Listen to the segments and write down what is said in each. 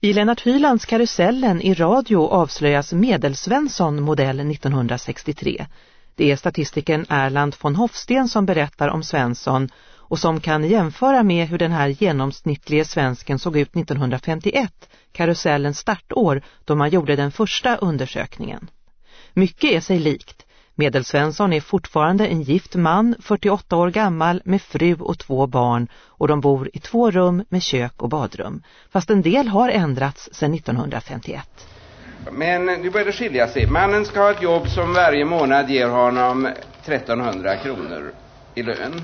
I Lennart Hylands karusellen i radio avslöjas Medelsvensson modell 1963. Det är statistikern Erland von Hofsten som berättar om Svensson och som kan jämföra med hur den här genomsnittlige svensken såg ut 1951, karusellens startår då man gjorde den första undersökningen. Mycket är sig likt. Medelsvensson är fortfarande en gift man, 48 år gammal, med fru och två barn och de bor i två rum med kök och badrum. Fast en del har ändrats sedan 1951. Men nu börjar det skilja sig. Mannen ska ha ett jobb som varje månad ger honom 1300 kronor i lön.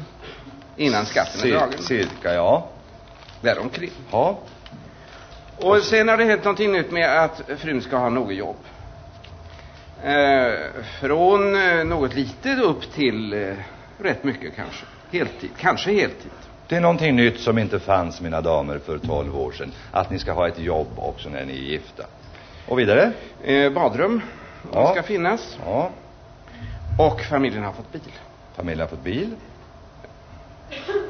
Innan skatten är dragen. Cirka, ja. Däromkring. Ja. Och sen har det hänt någonting nytt med att frun ska ha något jobb. Eh, från eh, något litet upp till eh, rätt mycket kanske. Heltid, kanske heltid. Det är någonting nytt som inte fanns, mina damer, för 12 år sedan. Att ni ska ha ett jobb också när ni är gifta. Och vidare? Eh, badrum Ja. ska finnas. Ja. Och familjen har fått bil. Familjen har fått bil.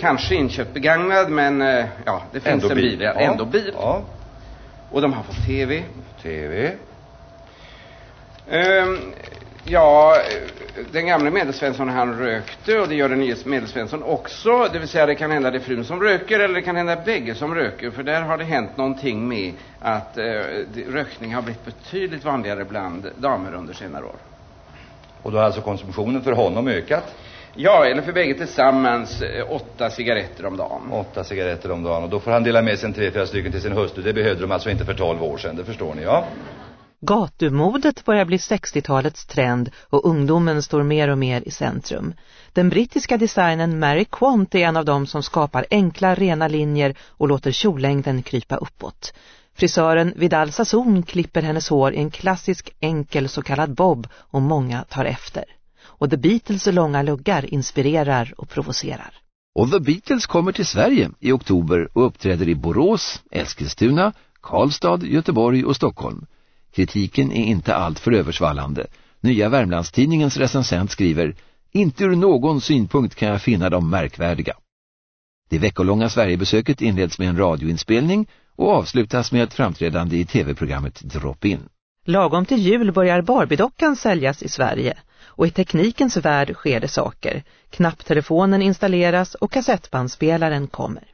Kanske inköpt begagnad, men ja, det finns Ändå en bil. ja. Ja. Ändå bil. Ja. Och de har fått TV. TV. Ehm, ja, den gamle Medelsvensson han rökte och det gör den nya Medelsvensson också. Det vill säga det kan hända det är frun som röker eller det kan hända bägge som röker. För där har det hänt någonting med att eh, rökning har blivit betydligt vanligare bland damer under senare år. Och då har alltså konsumtionen för honom ökat. Ja, eller för bägge tillsammans eh, åtta cigaretter om dagen. Åtta cigaretter om dagen. Och då får han dela med sig en tre, fyra stycken till sin hustru. Det behövde de alltså inte för 12 år sedan. Det förstår ni, ja? Gatumodet börjar bli 60-talets trend och ungdomen står mer och mer i centrum. Den brittiska designen Mary Quant är en av dem som skapar enkla, rena linjer och låter kjollängden krypa uppåt. Frisören Vidal Sassoon klipper hennes hår i en klassisk enkel så kallad bob och många tar efter. Och The Beatles långa luggar inspirerar och provocerar. Och The Beatles kommer till Sverige i oktober och uppträder i Borås, Eskilstuna, Karlstad, Göteborg och Stockholm. Kritiken är inte allt för översvallande. Nya Värmlandstidningens recensent skriver Inte ur någon synpunkt kan jag finna dem märkvärdiga. Det veckolånga Sverigebesöket inleds med en radioinspelning och avslutas med ett framträdande i tv-programmet Drop In. Lagom till jul börjar Barbiedockan säljas i Sverige och i teknikens värld sker det saker. Knapptelefonen installeras och kassettbandspelaren kommer.